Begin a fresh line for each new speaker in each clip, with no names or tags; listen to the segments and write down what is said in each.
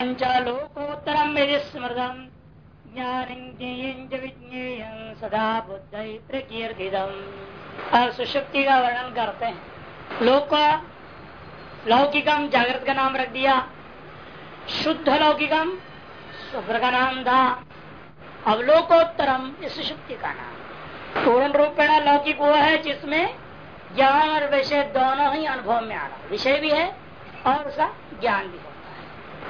लोकोत्तरम स्मृतम ज्ञान सदा बुद्ध प्रकीर्तिदम सुषुप्ति का वर्णन करते हैं। लोक लौकिकम जागृत का नाम रख दिया। शुद्ध लौकिकम शुभ्र का नाम था। अब लोकोत्तरम सुषुप्ति का नाम। पूर्ण रूपेण लौकिक वो है जिसमें ज्ञान और विषय दोनों ही अनुभव में आ रहा विषय भी है और उसका ज्ञान भी है।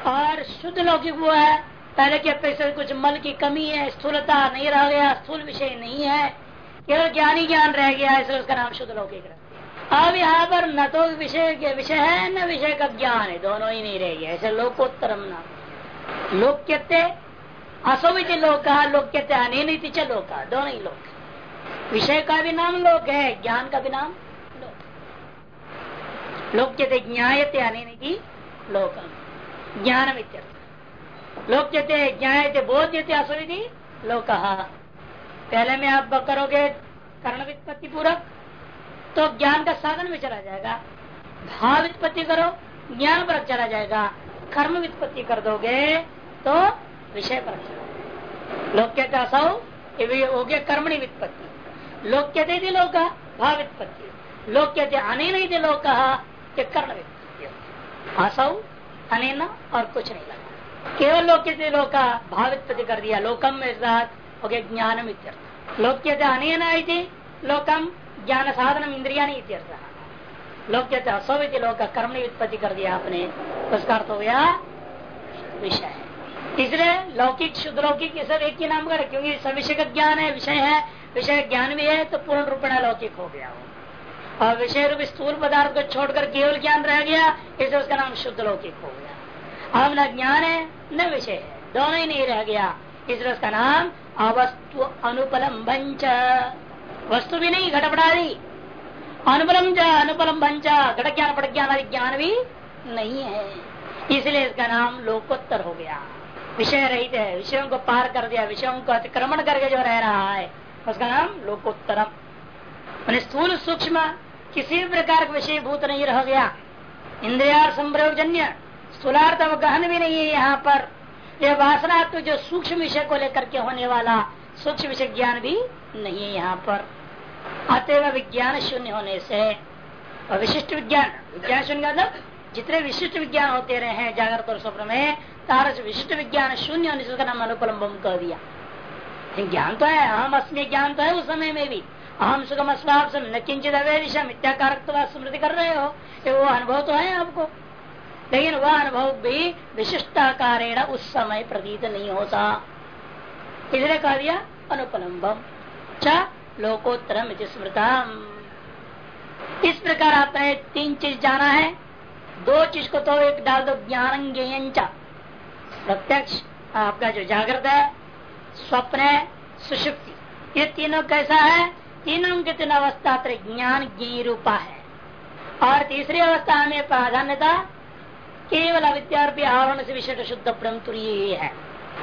और शुद्ध लौकिक वो है। पहले के अपेक्षा कुछ मल की कमी है, स्थूलता नहीं रह गया, स्थूल विषय नहीं है। केवल ज्ञान ही ज्ञान रह गया इसलिए उसका नाम शुद्ध लौकिक अब यहाँ पर न तो विषय विषय है, न विषय का ज्ञान है, दोनों ही नहीं रह गया। ऐसे लोकोत्तरम नाम लोक्यते असोविच लोक लोक्यते अने लोक दोनों ही लोक। विषय का भी नाम लोक है, ज्ञान का भी नाम लोक। कहते ज्ञाते अने लोकम। ज्ञान लोक्यते ज्ञाते बोध्यते असुविधि लोक। पहले में आप करोगे कर्ण वित्पत्ति पूरक तो ज्ञान का साधन में चला जाएगा। भाव वित्पत्ति करो, ज्ञान पर चला जाएगा। कर्म वित्पत्ति कर दोगे तो विषय पर चला लोक्यते असौ हो गया कर्मणि वित्पत्ति लोक्यते थी लोक, भाव वित्पत्ति लोक्यते अने लोक कर्ण वित्पत्ति असौ अनेन और कुछ नहीं लगा। केवल लोक भावित कर दिया। लोकम में साथ हो गया ज्ञानम लोक्य अनेन लोकम ज्ञान साधन इंद्रिया नहीं लोक्य असौवित लोक कर्म ने उत्पत्ति कर दिया आपने। उसका अर्थ हो गया विषय। इसलिए लौकिक, शुद्ध लौकिक सब एक ही नाम कर क्योंकि सविषय का ज्ञान है, विषय है। विषय ज्ञान भी है तो पूर्ण रूपेण लौकिक हो गया वो। और विषय रूप स्थूल पदार्थ को छोड़कर केवल ज्ञान रह गया इसलिए उसका नाम शुद्ध लौकिक हो गया। अब न ज्ञान है, न विषय है, दोनों ही नहीं रह गया। इसलिए उसका नाम अवस्तु अनुपलम वस्तु भी नहीं घटपटादी अनुपलम अनुपलम घट ज्ञान पट ज्ञान आदि ज्ञान भी नहीं है। इसलिए इसका नाम लोकोत्तर हो गया। विषय रहित है, विषयों को पार कर दिया, विषयों को अतिक्रमण करके जो रह रहा है, उसका नाम लोकोत्तरम। स्थूल सूक्ष्म किसी भी प्रकार का विषय भूत नहीं रह गया। इंद्रिया संप्रयोजन्य स्थूलार्थ गहन भी नहीं है यहाँ पर। यह वासना तो जो सूक्ष्म विषय को लेकर के होने वाला सूक्ष्म विषय ज्ञान भी नहीं है यहाँ पर। अतएव विज्ञान शून्य होने से विशिष्ट विज्ञान विज्ञान शून्य मतलब जितने विशिष्ट विज्ञान होते रहे हैं जागृत और स्वप्न में, तार विशिष्ट विज्ञान शून्य होने से उसका नाम अनुपलम्बम कर दिया। ज्ञान तो है हम अस्मी ज्ञान तो है उस समय में भी। अहम सुगम अस्वाप न किंचित अवेदिशा मिथ्याकारक स्मृति कर रहे हो वो अनुभव तो है आपको। लेकिन वह अनुभव भी विशिष्टाकार उस समय प्रतीत नहीं होता। इसलिए कह दिया, अनुपलम्बम च लोकोत्तरम स्मृतम। इस प्रकार आपने तीन चीज़ जाना है। दो चीज़ को तो एक डाल दो ज्ञान प्रत्यक्ष आपका जो जागृत है, स्वप्न है, सुषुप्ति। ये तीनों कैसा है? तीनों के तीन अवस्था ज्ञान ज्ञ रूपा है। और तीसरी अवस्था में प्राधान्यता केवल अविद्यापी आवरण से विशिष्ट शुद्ध परम तुरीय है।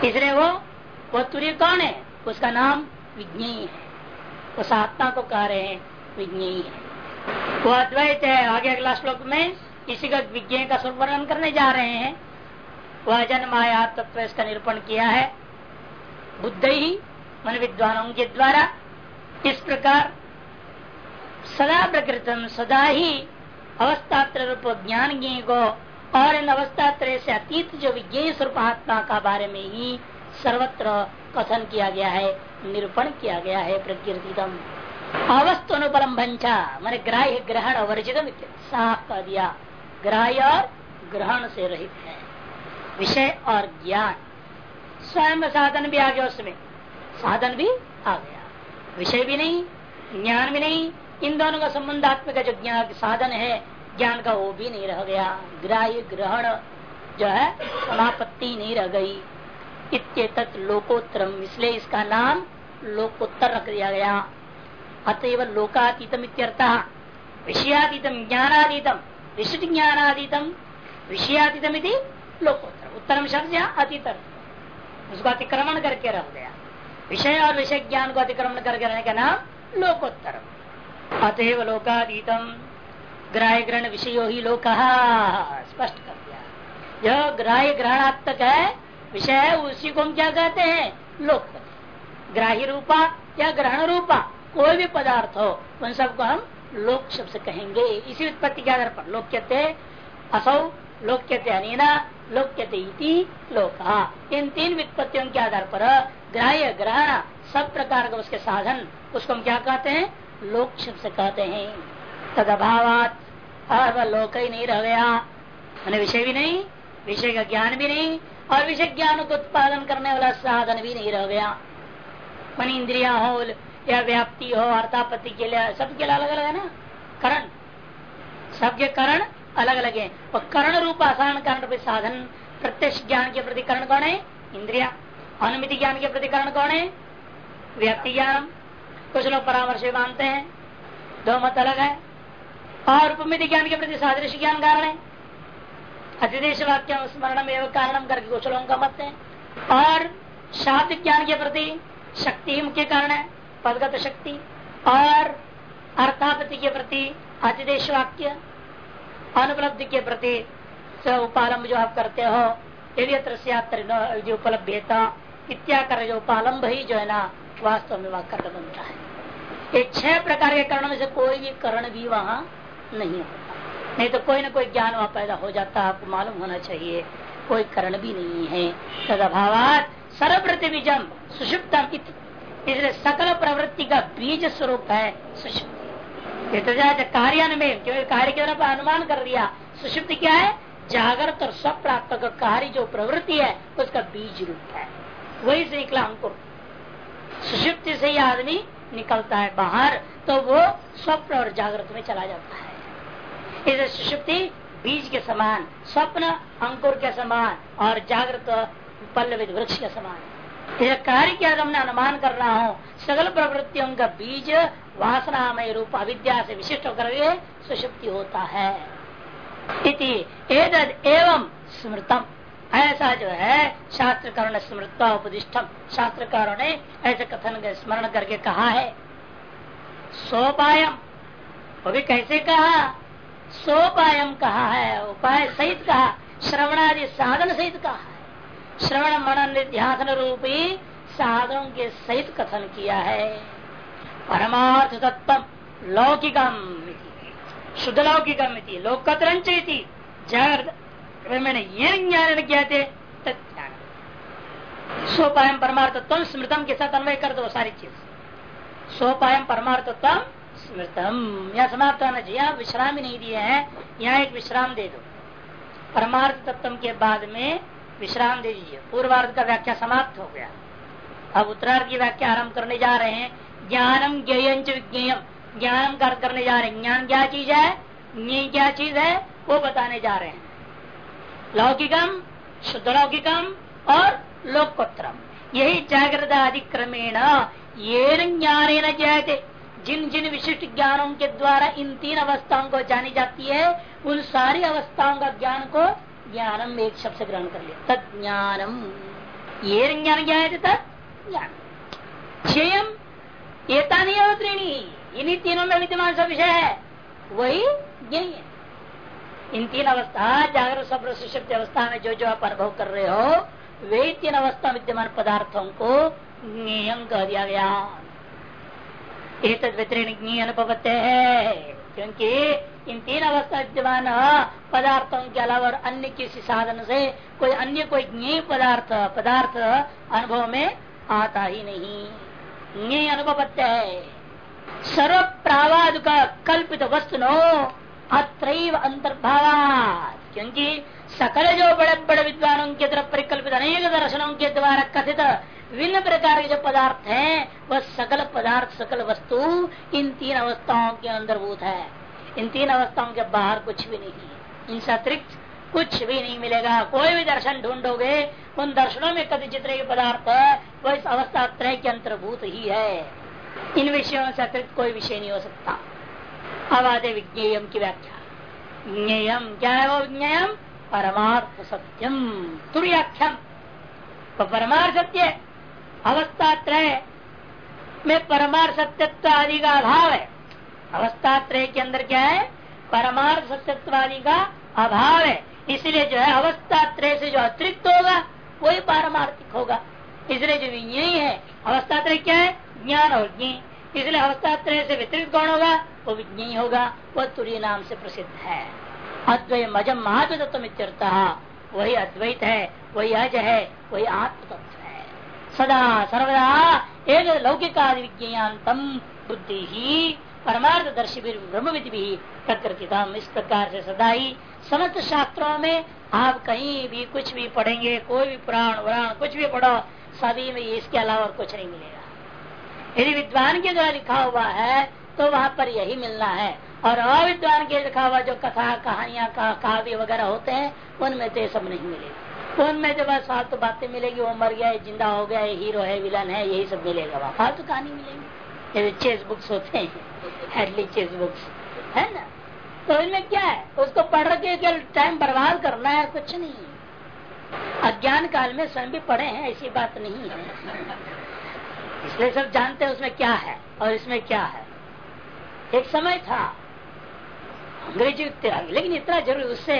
इसलिए वो वो तुरीय कौन है? उसका नाम विज्ञेय है। उस आत्मा को कह रहे हैं विज्ञेय है। वो अद्वैत है। आगे अगला श्लोक में इसी का विज्ञ का स्वरूप करने जा रहे हैं। वह जन्म आया तत्व इसका निरूपण किया है। बुद्ध ही मन विद्वानों के द्वारा इस प्रकार सदा प्रकृतम सदा ही अवस्था रूप ज्ञान ज्ञ को और इन अवस्था त्रय से अतीत जो विज्ञ स्वरूप आत्मा का बारे में ही सर्वत्र कथन किया गया है, निरूपण किया गया है प्रकीर्तितम अवस्थ अनुपलम भंचा मैंने ग्राह्य ग्रहण वर्जित साफ़ कर दिया। ग्राह्य और ग्रहण से रहित है। विषय और ज्ञान। स्वयं साधन भी आ गया उसमें। साधन भी आ गया। विषय भी नहीं, ज्ञान भी नहीं, इन दोनों का संबंध संबंधात्मक जो ज्ञान साधन है, ज्ञान का वो भी नहीं रह गया। ग्राह्य ग्रहण जो है, समापत्ति नहीं रह गई। इत लोकोत्तरम। इसलिए इसका नाम लोकोत्तर रख दिया गया। अतएव लोकातीतम इत्यर्थ। विषयातीतम ज्ञानातीतम। विशिष्ट ज्ञानातीतम। विषयातीतम लोकोत्तर। उत्तरम शब्द अतीतर उसको अतिक्रमण करके रख गया विषय और विषय ज्ञान को अतिक्रमण करके रहने का नाम लोकोत्तर अतएव लोकातीतम। ग्राह्य ग्रहण विषय ही लोक, स्पष्ट कर दिया। जो ग्राह्य ग्रहणात्मक है, विषय है, उसी को हम क्या कहते हैं? लोक ग्राही रूपा या ग्रहण रूपा, कोई भी पदार्थ हो, उन सबको हम लोक शब्द कहेंगे। इसी उत्पत्ति के आधार पर लोक कहते असौ, लोक कहते अनिना, लोक कहते लोका। इन तीन वित्पत्तियों के आधार पर ग्राह्य ग्रहण सब प्रकार का उसके साधन, उसको हम क्या कहते हैं? लोक शब्द से कहते हैं। तद अभावात और वह लोक ही नहीं रह गया। मैंने विषय भी नहीं, विषय का ज्ञान भी नहीं, और विषय ज्ञान को उत्पादन करने वाला साधन भी नहीं रह गया। मन इंद्रिया हो, या व्याप्ति हो अर्थापत्ति के लिए सबके लिए अलग अलग है ना? करण। सबके करण अलग अलग है। और करण रूप आसान कारण साधन, प्रत्यक्ष ज्ञान के प्रति करण कौन है? इंद्रिया। अनुमिति ज्ञान के प्रति करण कौन है? व्यक्ति ज्ञान कुछ लोग परामर्श मानते हैं। दो मत अलग है। और उपमिति ज्ञान के प्रति सादृश्य ज्ञान कारण है। अतिदेश वाक्य स्मरण में कारणम करके कुछ लोगों का मत है। और शाब्द ज्ञान के प्रति शक्ति मुख्य कारण है, पदगत शक्ति। और अर्थापति के प्रति अतिदेश वाक्य। अनुपलब्धि के प्रति उपालंब जो आप करते हो, यदि उपलब्धता। इत्याकर जो उपालंब ही? जो है ना, वास्तव में वह कर्ण बनता है। ये छह प्रकार के कर्ण में से कोई भी कर्ण भी वहाँ नहीं होता। नहीं तो कोई ना कोई ज्ञान वहाँ पैदा हो जाता आपको मालूम होना चाहिए। कोई कर्ण भी नहीं है। तद अभाव सर्वप्रति बीजम सुषुप्तम इसलिए सकल प्रवृत्ति का बीज स्वरूप है सुषुप्ति। तो कार्य में क्योंकि कार्य के तरफ़ अनुमान कर दिया। सुषुप्ति क्या है? जागृत और स्वप्राप्त का कार्य, जो प्रवृत्ति है, उसका बीज रूप है। वही से निकला अंकुर सुषुप्ति से ही आदमी निकलता है बाहर तो वो स्वप्न और जागृत में चला जाता है। इसे सुषुप्ति बीज के समान, स्वप्न अंकुर के समान और जागृत पल्लवित वृक्ष के समान। यह कार्य क्या हमने अनुमान कर रहा हूँ, सगल प्रवृत्तियों का बीज वासनामय रूप अविद्या से विशिष्ट होकर सुषुप्ति होता है। इति एवं स्मृतम। ऐसा जो है, शास्त्रकारों ने स्मृता उपदिष्टम शास्त्रकारों ने ऐसे कथन स्मरण करके कहा है, सोपायम। वो भी कैसे कहा? सोपायम कहा है, उपाय सहित कहा, श्रवणादि साधन सहित कहा है। श्रवण मनन निध्यासन रूपी साधनों के सहित कथन किया है। परमार्थ तत्व लौकिकम शुद्ध लौकिकम लोकतरंच जगत मैंने ये ज्ञान क्या थे सोपायम परमार्थत्व स्मृतम के साथ अन्वय कर दो सारी चीज़। सोपायम परमार्थत्व स्मृतम। यह समाप्त होना चाहिए यहाँ विश्राम ही नहीं दिए हैं, यहाँ एक विश्राम दे दो। परमार्थ तत्व के बाद में विश्राम दे दीजिए। पूर्वार्ध का व्याख्या समाप्त हो गया। अब उत्तरार्ध की व्याख्या आरंभ करने जा रहे हैं। ज्ञानम ज्ञेयंच विज्ञेयम। ज्ञानम करने जा रहे हैं। ज्ञान क्या चीज़ है? क्या चीज़ है? वो बताने जा रहे हैं। लौकिकम शुद्ध लौकिकम और लोकोत्तरम। यही जागृत अधिक्रमेण ये ज्ञान जाते जिन जिन विशिष्ट ज्ञानों के द्वारा इन तीन अवस्थाओं को जानी जाती है, उन सारी अवस्थाओं का ज्ञान को ज्ञानम एक शब्द से ग्रहण कर लिया। तद ज्ञानम ये ज्ञान क्या है तद ज्ञान। क्षेयम एता नहीं अवतृणी इन्हीं तीनों में विद्यमान सब विषय है। वही यही है इन तीन अवस्था, जागरूक स्वप्न सुषुप्त अवस्था में जो जो आप अनुभव कर रहे हो, वे तीन अवस्था विद्यमान पदार्थों को नियम कह दिया गया। एक व्यतिरिक्त अनुभवते है, क्योंकि इन तीन अवस्था विद्यमान पदार्थों के अलावा अन्य किसी साधन से कोई अन्य कोई ज्ञ पदार्थ पदार्थ अनुभव में आता ही नहीं। अनुभव है। सर्व प्रावाद का कल्पित वस्तु नो अत्र अंतर्भाव क्योंकि सकल जो बड़े बड़े विद्वानों के तरफ़ परिकल्पित अनेक दर्शनों के द्वारा कथित विभिन्न प्रकार के जो पदार्थ हैं, वह सकल पदार्थ, सकल वस्तु, इन तीन अवस्थाओं के अंतर्भूत है। इन तीन अवस्थाओं के बाहर कुछ भी नहीं है। इनसे अतिरिक्त कुछ भी नहीं मिलेगा। कोई भी दर्शन ढूंढोगे, उन दर्शनों में कथित चित्र के पदार्थ है, वह इस अवस्था त्रय के अंतर्भूत ही है। इन विषयों से अतिरिक्त कोई विषय नहीं हो सकता। अब आते विज्ञेयम की व्याख्या। ज्ञेयम क्या है वो विज्ञेयम परमार्थ सत्यम तुर्याख्यम तो परमार्थ सत्य अवस्था त्रय में परमार्थ सत्यत्व आदि का अभाव है। अवस्था त्रय के अंदर क्या है? परमार्थ सत्यत्व आदि का अभाव है। इसलिए जो है अवस्था त्रय से जो अतिरिक्त होगा, वही पारमार्थिक होगा। इसलिए जो यही है अवस्था त्रय क्या है? ज्ञान और ज्ञ इसलिए अवस्था त्रय से वितरित कौन होगा? वो विज्ञ होगा। वह तुरी नाम से प्रसिद्ध है। अद्वय मजम महात्व महत्व वही अद्वैत है, वही अज है, वही आत्म तत्व है। सदा सर्वदा एक लौकिक आदि विज्ञान बुद्धि ही परमार्थ दर्शी ब्रह्म विधि भी प्रकृति इस प्रकार से सदा ही समस्त शास्त्रों में आप कहीं भी कुछ भी पढ़ेंगे, कोई भी पुराण वराण कुछ भी पढ़ो, सभी में इसके अलावा और कुछ नहीं मिलेगा। यदि विद्वान के द्वारा लिखा हुआ है तो वहाँ पर यही मिलना है। और अविद्वान के लिखा हुआ जो कथा, कहानियाँ काव्य वगैरह होते हैं, उनमें तो सब नहीं मिलेगा। उनमें जो बस फालतू बातें मिलेगी, वो मर गया है ज़िंदा हो गया हीरो है, विलन है, यही सब मिलेगा वहाँ। फालतू कहानी मिलेगी। चेस बुक्स होते हैं चेस बुक्स। है ना? तो इनमें क्या है? उसको पढ़ के टाइम बर्बाद करना है, कुछ नहीं। अज्ञान काल में स्वयं भी पढ़े हैं, ऐसी बात नहीं है। इसलिए सब जानते हैं उसमें क्या है और इसमें क्या है। एक समय था, अंग्रेज़ी लेकिन इतना ज़रूरी उससे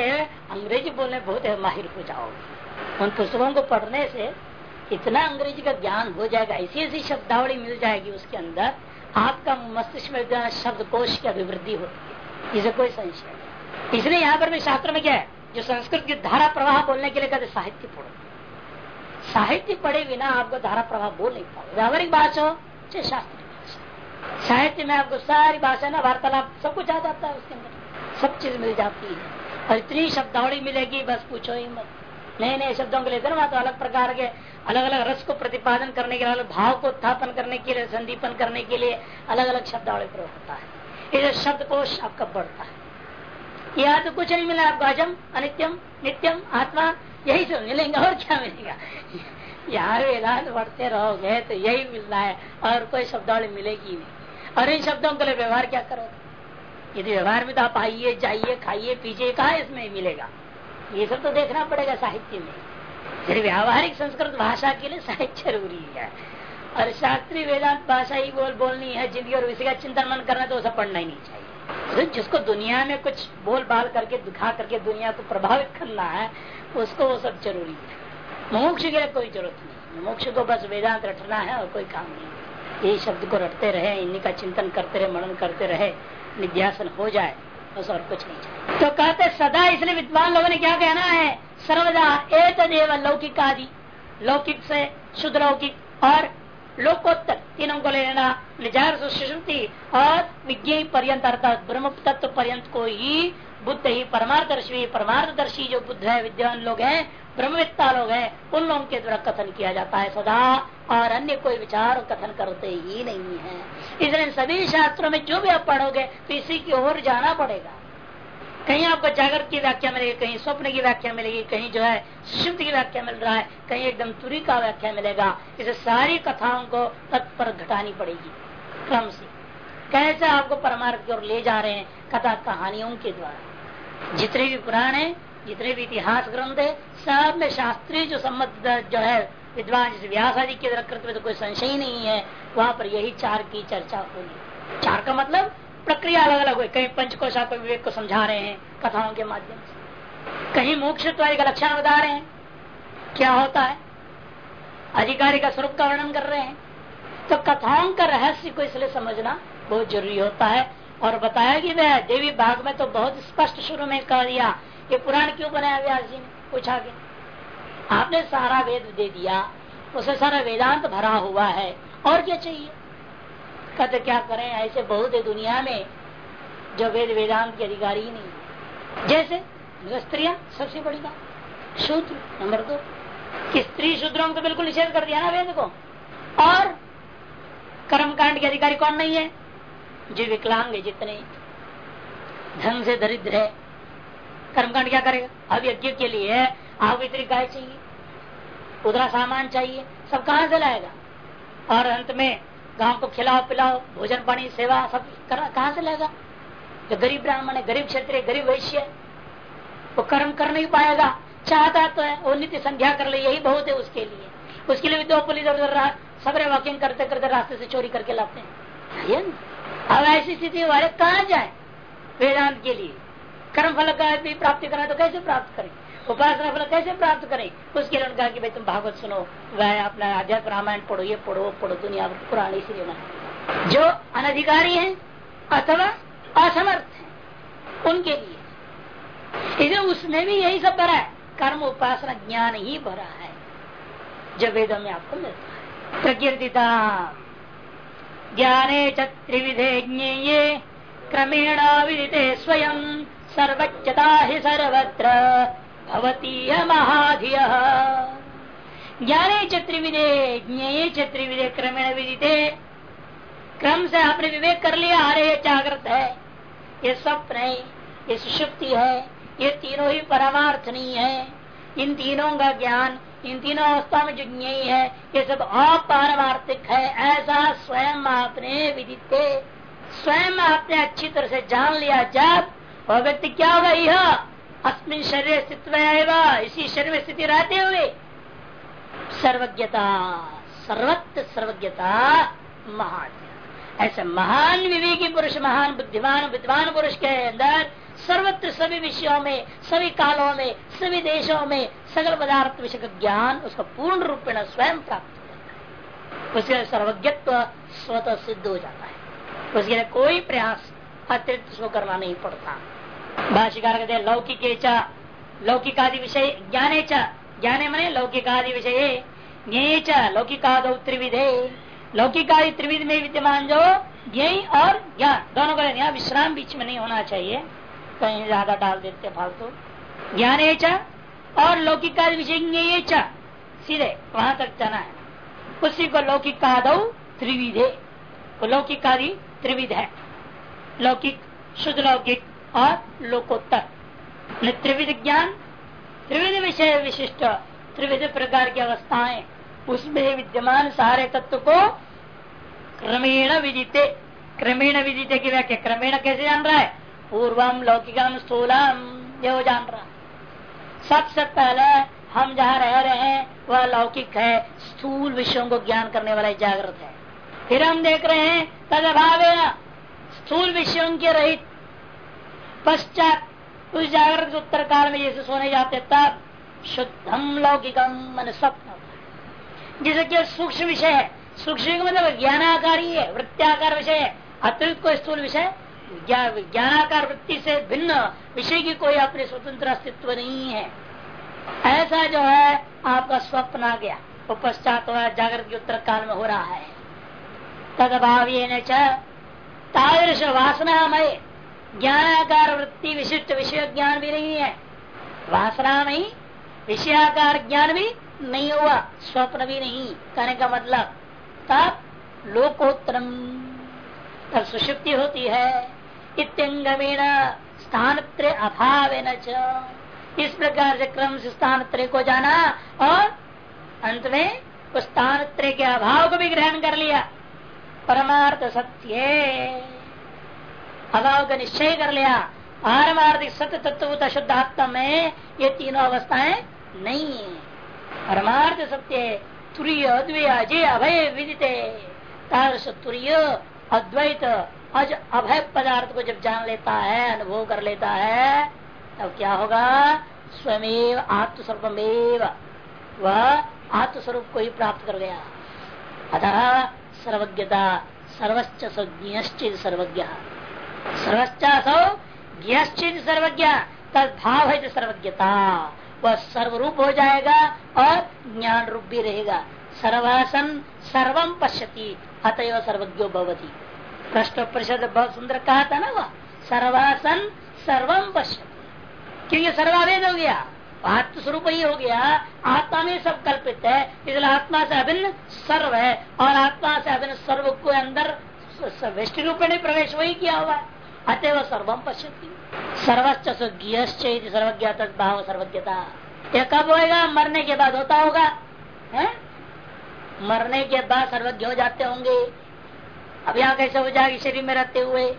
अंग्रेज़ी बोलने बहुत माहिर हो जाओगे। उन पुस्तकों को पढ़ने से इतना अंग्रेज़ी का ज्ञान हो जाएगा, ऐसी ऐसी शब्दावली मिल जाएगी उसके अंदर, आपका मस्तिष्क में शब्द कोश की अभिवृद्धि होती है। इसे कोई संशय नहीं। इसलिए यहाँ पर भी शास्त्र में क्या है, जो संस्कृत की धारा प्रवाह बोलने के लिए कहते साहित्य पढ़ो। साहित्य पढ़े बिना आपको धारा प्रभाव बोल नहीं पाओ व्यावहारिक भाषा हो चाहे शास्त्रीय भाषा। साहित्य में आपको सारी भाषा ना, वार्तालाप, सब कुछ आ जाता है उसके अंदर। सब चीज़ मिल जाती है। और इतनी शब्दावली मिलेगी, बस पूछो ही मत। नए नए शब्दों के लिए ना तो अलग प्रकार के अलग अलग रस को प्रतिपादन करने के लिए अलग भाव को उत्थापन करने के लिए, संदीपन करने के लिए अलग अलग शब्दावली प्रयोग होता है। ये शब्द कोश आपका बढ़ता है। यह तो कुछ नहीं मिला आपको, अजम, अनित्यम, नित्यम, आत्मा यही सब मिलेंगे, और क्या मिलेगा? यार वेदांत बढ़ते रहोगे तो यही मिलना है, और कोई शब्दावली मिलेगी नहीं। और इन शब्दों के लिए व्यवहार क्या करोगे? यदि व्यवहार में तो आप आइए, जाइए, खाइए, पीजिए, कहा इसमें मिलेगा? ये सब तो देखना पड़ेगा साहित्य में। फिर व्यावहारिक संस्कृत भाषा के लिए साहित्य ज़रूरी है, और शास्त्रीय वेदांत भाषा ही बोल बोलनी है, ज़िंदगी और इसी का चिंतन मन करना तो उसे पढ़ना ही नहीं चाहिए। तो जिसको दुनिया में कुछ बोल बाल करके, दिखा करके दुनिया को प्रभावित करना है उसको वो सब ज़रूरी है। मोक्ष के कोई ज़रूरत नहीं। मोक्ष को बस वेदांत रटना है और कोई काम नहीं। यही शब्द को रटते रहे, इन्हीं का चिंतन करते रहे, मनन करते रहे, निध्यासन हो जाए, बस और कुछ नहीं तो कहते, सदा इसलिए विद्वान लोगों ने क्या कहना है? सर्वदा एक देव लौकिक आदि लौकिक से शुद्ध लौकिक और लोकोत्तर, तीनों को लेना निजार सुश्रुति और विज्ञ पर्यंत, अर्थात ब्रह्म तत्व पर्यंत को ही बुद्ध ही परमार्थदर्शी परमार्थदर्शी जो बुद्ध है, विद्वान लोग हैं, ब्रह्मविद्ता लोग हैं, उन लोगों के द्वारा कथन किया जाता है सदा, और अन्य कोई विचार कथन करते ही नहीं है। इसलिए सभी शास्त्रों में जो भी आप पढ़ोगे तो इसी की ओर जाना पड़ेगा। कहीं आपको जागृत की व्याख्या मिलेगी, कहीं स्वप्न की व्याख्या मिलेगी, कहीं जो है शुद्ध की व्याख्या मिल रहा है, कहीं एकदम तुरी का व्याख्या मिलेगा। इसे सारी कथाओं को तत्पर घटानी पड़ेगी, क्रम से। कैसे आपको परमार्थ की ओर ले जा रहे हैं, कथा कहानियों के द्वारा। जितने भी पुराण है, जितने भी इतिहास ग्रंथ है सब में शास्त्रीय जो सम्मत जो है, विद्वान जिस व्यास आदि के कृत में तो कोई संशय नहीं है, वहाँ पर यही चार की चर्चा होगी। चार का मतलब प्रक्रिया अलग अलग हुई। कहीं पंचकोशा को विवेक को समझा रहे हैं, कथाओं के माध्यम से। कहीं मोक्ष का लक्षण बता रहे हैं। क्या होता है? अधिकारी का स्वरूप का वर्णन कर रहे हैं। तो कथाओं का रहस्य को इसलिए समझना बहुत ज़रूरी होता है। और बताया कि वह देवी भाग में तो बहुत स्पष्ट शुरू में कह दिया ये पुराण क्यों बनाया व्यास जी ने? पूछा गया आपने सारा वेद दे दिया, उसे सारा वेदांत भरा हुआ है, और क्या चाहिए? कहते क्या करें, ऐसे बहुत है दुनिया में जो वेद वेदांत के अधिकारी ही। नहीं जैसे स्त्रियाँ, सबसे बड़ी बात, शूद्र, नंबर दो। स्त्री शूद्रों को बिल्कुल निषेध कर दिया ना वेद को। और कर्मकांड के अधिकारी कौन नहीं है? जो विकलांग है, जितने धन से दरिद्र है, कर्मकांड क्या करेगा? अब यज्ञ के लिए आग इतनी गाय चाहिए उधरा सामान चाहिए, सब कहाँ से लाएगा? और अंत में गाँव को खिलाओ, पिलाओ, भोजन पानी, सेवा, सब कहाँ से लाएगा? जो गरीब ब्राह्मण है, गरीब क्षेत्र गरीब वैश्य है, वो कर्म कर नहीं पाएगा। चाहता तो है, वो नित्य संध्या कर ले, यही बहुत है उसके लिए। उसके लिए भी दो पुलिस सबरे वॉकिंग करते करते रास्ते से चोरी करके लाते हैं। अब ऐसी स्थिति वाले कहा जाए? वेदांत के लिए। कर्म फल का भी प्राप्ति करना तो कैसे प्राप्त करें? उपासना फल कैसे प्राप्त करें? उसके लिए उनका कि भाई तुम भागवत सुनो, वह अपना अध्यात्म रामायण पढ़ो, ये पढ़ो पढ़ो दुनिया पुरानी इसलिए बना जो अनधिकारी है, अथवा असमर्थ है, उनके लिए। इसलिए उसमें भी यही सब भरा है। कर्म, उपासना, ज्ञान ही भरा है। जब वेदों में आपको मिलता है। प्रकीर्तिता ज्ञाने चत्रिविधे ज्ञेये, क्रमेण विदिते स्वयं, सर्वज्ञता ही सर्वत्र भवती महाधिय। ज्ञाने चत्रिविदे ज्ञेय चत्रिविदे क्रमेण विदिते, क्रम से आपने विवेक कर लिया, अरे ये जागृत है, ये स्वप्न है, ये सुषुप्ति है, ये तीनों ही परमार्थ नहीं है, इन तीनों का ज्ञान इन तीनों अवस्था में जो ज्ञ है, ये सब अपारमार्थिक है। ऐसा स्वयं आपने विदित स्वयं आपने अच्छी तरह से जान लिया। जब वह व्यक्ति क्या होगा? यह अस्मिन शरीर स्थित आएगा इसी शरीर में स्थिति रहते हुए सर्वज्ञता, सर्वत्र सर्वज्ञता महान। ऐसे महान विवेकी पुरुष, महान बुद्धिमान विद्वान पुरुष के अंदर सर्वत्र सभी विषयों में, सभी कालों में, सभी देशों में सगल पदार्थ विषय का ज्ञान उसका पूर्ण रूप में स्वयं प्राप्त हो जाता है। उसके सर्वज्ञत्व स्वतः सिद्ध हो जाता है। उसके लिए कोई प्रयास अतिरिक्त स्व करना नहीं पड़ता। भाषिकार कहते हैं, लौकिक आदि विषय, ज्ञाने च, ज्ञाने मने लौकिक आदि विषय लौकिकाद त्रिविधे। लौकिक आदि त्रिविध में विद्यमान जो यही और ज्ञान, दोनों का विश्राम बीच में नहीं होना चाहिए। कहीं ज़्यादा डाल देते फालतू। ज्ञान ये चा? और लौकिक आदि विषय सीधे, वहाँ तक जाना है। उसी को लौकिक का दो, त्रिविधे। लौकिक आदि त्रिविध है। लौकिक, शुद्ध लौकिक और लोकोत्तर। त्रिविध ज्ञान, त्रिविध विषय विशिष्ट, त्रिविध प्रकार की अवस्थाएँ, उसमें विद्यमान सारे तत्व को क्रमेण विदिते। क्रमेण विदिते की व्याख्या। क्रमेण कैसे जान रहा है? पूर्वम लौकिकम स्थूलम ये वो जान रहा। सबसे पहले हम जहाँ रह रहे हैं, वह लौकिक है, स्थूल विषयों को ज्ञान करने वाला जागृत है। फिर हम देख रहे हैं तद अभाव स्थूल विषयों के रहित पश्चात उस जागृत उत्तर काल में जैसे सोने जाते, तब शुद्धम लौकिकम मन स्वप्न जैसे कि सूक्ष्म विषय है। सूक्ष्म मतलब ज्ञानाकारी है, वृत्त्याकार विषय है अतिरिक्त कोई स्थूल विषय ज्ञानाकार वृत्ति से भिन्न विषय की कोई अपने स्वतंत्र अस्तित्व नहीं है। ऐसा जो है, आपका स्वप्न आ गया। वो पश्चात जागृत के उत्तर काल में हो रहा है। तद अभाव तादृश वासनामय। ज्ञानाकार वृत्ति विशिष्ट विषय ज्ञान भी नहीं है। वासना में विषयाकार ज्ञान भी नहीं हुआ। स्वप्न भी नहीं। कहने का मतलब तब लोकोत्तरम। तब सुषुप्ति होती है। इत्यंगमेण स्थान अभाव इस प्रकार से क्रम से स्थान को जाना और अंत में उस स्थान के अभाव को भी ग्रहण कर लिया। परमार्थ सत्य। अभाव का निश्चय कर लिया। पारमार्थिक सत्य तत्व शुद्धात्मा में ये तीनों अवस्थाएँ नहीं है। परमार्थ सत्य तुरीय अद्वय अजय अभय, विदित। तुरीय, अद्वैत अज अभय पदार्थ को जब जान लेता है, अनुभव कर लेता है, तब क्या होगा? स्वयं आत्मस्वरूपमेव। वह आत्मस्वरूप को ही प्राप्त कर गया। अतः सर्वज्ञता, सर्वश्च ज्ञश्चित सर्वज्ञ। सर्वश्च सौ ज्ञश्चित सर्वज्ञ। तद भाव है सर्वज्ञता। वह सर्वरूप हो जाएगा और ज्ञान रूप भी रहेगा। सर्वासन सर्वम पश्यति, अतएव सर्वज्ञो भवती। प्रश्न परिषद बहुत सुंदर कहा था ना वह सर्वासन सर्वम पश्यति। क्योंकि सर्वावेद हो गया। आत्म स्वरूप ही हो गया। आत्मा में सब कल्पित है। इसलिए आत्मा से अभिन्न सर्व है। और आत्मा से अभिन्न सर्व को अंदर वृष्टि रूप में प्रवेश वही किया हुआ है। अतएव सर्वम पश्यती। सर्वश्च सर्वज्ञ भाव सर्वज्ञता। यह कब होएगा? मरने के बाद होता होगा। है? मरने के बाद सर्वज्ञ हो जाते होंगे। अब यहाँ कैसे हो जाएगी शरीर में रहते हुए?